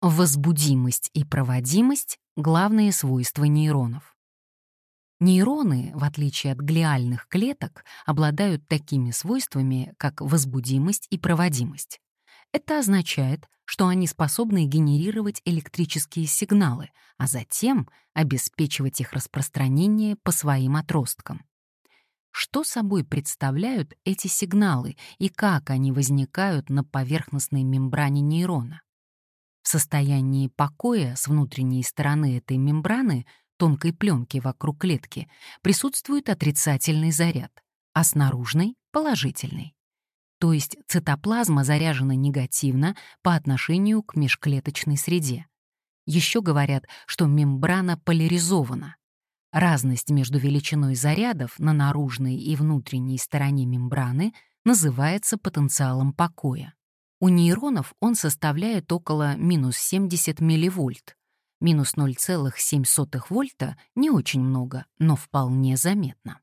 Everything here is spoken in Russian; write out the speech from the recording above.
Возбудимость и проводимость — главные свойства нейронов. Нейроны, в отличие от глиальных клеток, обладают такими свойствами, как возбудимость и проводимость. Это означает, что они способны генерировать электрические сигналы, а затем обеспечивать их распространение по своим отросткам. Что собой представляют эти сигналы и как они возникают на поверхностной мембране нейрона? В состоянии покоя с внутренней стороны этой мембраны, тонкой пленки вокруг клетки, присутствует отрицательный заряд, а с наружной — положительный. То есть цитоплазма заряжена негативно по отношению к межклеточной среде. Еще говорят, что мембрана поляризована. Разность между величиной зарядов на наружной и внутренней стороне мембраны называется потенциалом покоя. У нейронов он составляет около минус 70 милливольт. Минус 0,7 вольта не очень много, но вполне заметно.